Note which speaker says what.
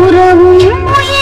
Speaker 1: உறவும்